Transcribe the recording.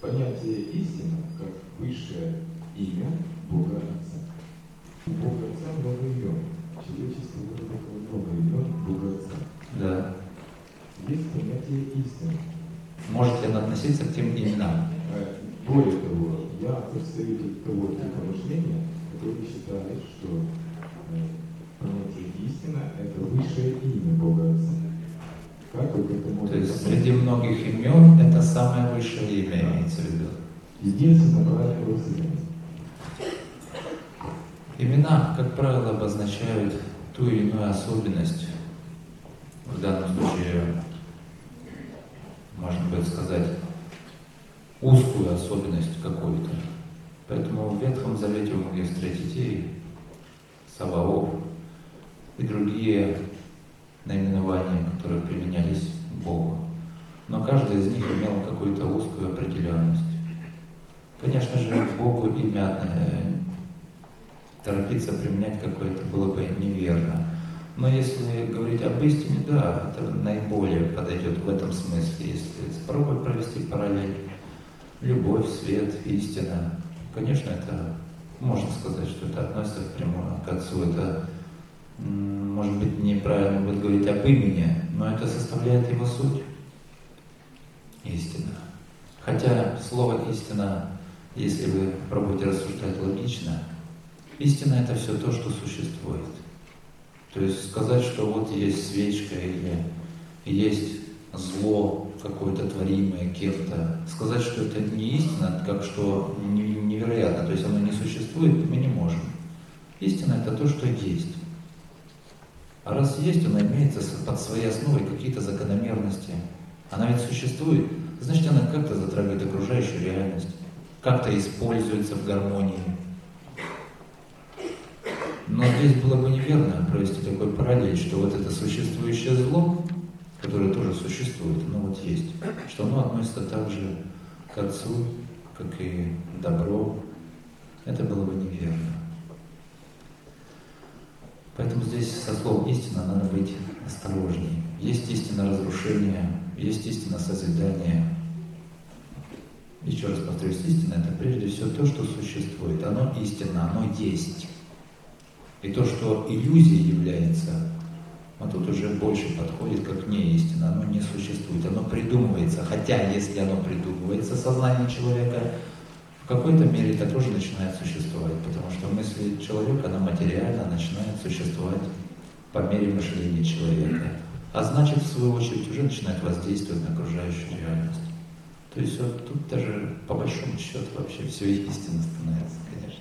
понятие истина как высшее имя Бога Отца. У Бога Отца много имен. Человечество выработало много имен Бога Отца. Да. Есть понятие истины. Может ли относиться к тем именам? Э, Более того, я представитель того типа мышления, который считает, что имен это самое высшее имя имеется в виду. Правильное выражение. Имена, как правило, обозначают ту или иную особенность. В данном случае, можно будет сказать, узкую особенность какую-то. Поэтому в Ветхом Завете вы могли встретить и Саваоф, и другие наименования, которые применялись к Богу. Но каждый из них имел какую-то узкую определенность. Конечно же, Богу имя э, торопиться применять какое-то было бы неверно. Но если говорить об истине, да, это наиболее подойдет в этом смысле. Если попробовать провести параллель, любовь, свет, истина, конечно, это можно сказать, что это относится прямо к Отцу. Это, может быть, неправильно будет говорить об имени, но это составляет его суть. Хотя слово истина, если вы пробуете рассуждать логично, истина это все то, что существует. То есть сказать, что вот есть свечка или есть зло какое-то творимое кем-то, сказать, что это не истина, как что не- невероятно, то есть оно не существует, мы не можем. Истина это то, что есть. А раз есть, она имеется под своей основой какие-то закономерности. Она ведь существует, значит она как-то затрагивает окружающую реальность, как-то используется в гармонии. Но здесь было бы неверно провести такой параллель, что вот это существующее зло, которое тоже существует, оно вот есть, что оно относится также к Отцу, как и добро. Это было бы неверно. Поэтому здесь со словом истина надо быть осторожней. Есть истина разрушения, есть истина созидания. Еще раз повторюсь, истина это прежде всего то, что существует. Оно истинно, оно есть. И то, что иллюзией является, вот тут уже больше подходит как не истина, оно не существует, оно придумывается. Хотя, если оно придумывается, сознание человека, в какой-то мере это тоже начинает существовать, потому что мысль человека, она материально начинает существовать по мере мышления человека. А значит, в свою очередь, уже начинает воздействовать на окружающую реальность. То есть вот тут даже по большому счету вообще все истинно становится, конечно.